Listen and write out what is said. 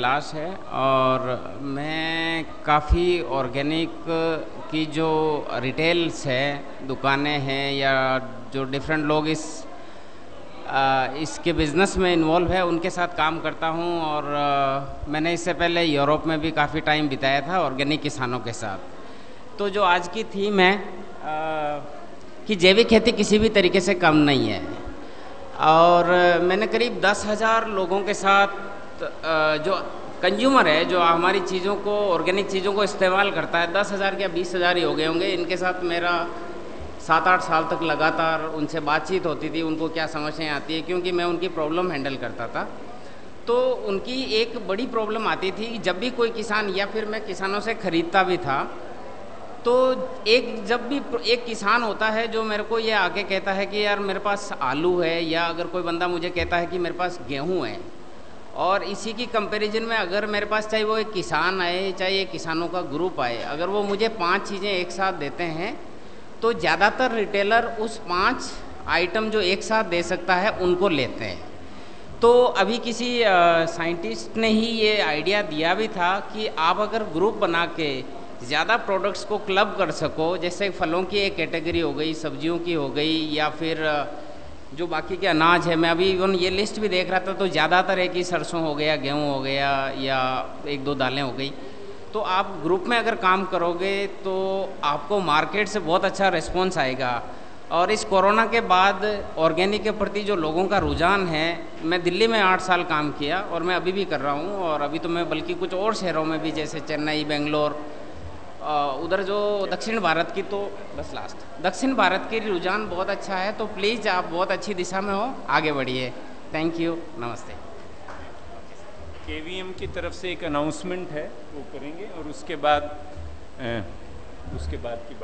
लाश है और मैं काफ़ी ऑर्गेनिक की जो रिटेल्स है दुकानें हैं या जो डिफरेंट लोग इस आ, इसके बिज़नेस में इन्वॉल्व है उनके साथ काम करता हूँ और आ, मैंने इससे पहले यूरोप में भी काफ़ी टाइम बिताया था ऑर्गेनिक किसानों के साथ। तो जो आज की थीम है आ, कि जैविक खेती किसी भी तरीके से कम नहीं है। और मैंने करीब दस हज़ार लोगों के साथ जो कंज्यूमर है, जो हमारी चीज़ों को ऑर्गेनिक चीज़ों को इस्तेमाल करता है, दस हज़ार या बीस हज़ार ही हो गए होंगे। इनके साथ मेरा सात आठ साल तक लगातार उनसे बातचीत होती थी, उनको क्या समस्याएँ आती है, क्योंकि मैं उनकी प्रॉब्लम हैंडल करता था। तो उनकी एक बड़ी प्रॉब्लम आती थी जब भी कोई किसान या फिर मैं किसानों से ख़रीदता भी था तो एक, जब भी एक किसान होता है जो मेरे को ये आके कहता है कि, यार, मेरे पास आलू है, या अगर कोई बंदा मुझे कहता है कि, मेरे पास गेहूँ है और इसी की कंपैरिजन में अगर मेरे पास चाहे वो एक किसान आए, चाहे एक किसानों का ग्रुप आए, अगर वो मुझे पाँच चीज़ें एक साथ देते हैं तो ज़्यादातर रिटेलर उस पाँच आइटम जो एक साथ दे सकता है, उनको लेते हैं। तो अभी किसी साइंटिस्ट ने ही ये आइडिया दिया भी था कि आप अगर ग्रुप बना के ज़्यादा प्रोडक्ट्स को क्लब कर सको, जैसे फलों की एक कैटेगरी हो गई, सब्जियों की हो गई, या फिर जो बाकी के अनाज है, मैं अभी इवन ये लिस्ट भी देख रहा था तो ज़्यादातर है कि सरसों हो गया, गेहूँ हो गया या एक दो दालें हो गई। तो आप ग्रुप में अगर काम करोगे तो आपको मार्केट से बहुत अच्छा रिस्पॉन्स आएगा। और इस कोरोना के बाद ऑर्गेनिक के प्रति जो लोगों का रुझान है, मैं दिल्ली में आठ साल काम किया और मैं अभी भी कर रहा हूँ और अभी तो मैं बल्कि कुछ और शहरों में भी, जैसे चेन्नई, बेंगलोर उधर जो दक्षिण भारत की तो बस लास्ट दक्षिण भारत की रुझान बहुत अच्छा है तो प्लीज़ आप बहुत अच्छी दिशा में हो, आगे बढ़िए. थैंक यू नमस्ते. के की तरफ़ से एक अनाउंसमेंट है, वो करेंगे और उसके बाद उसके बाद की बात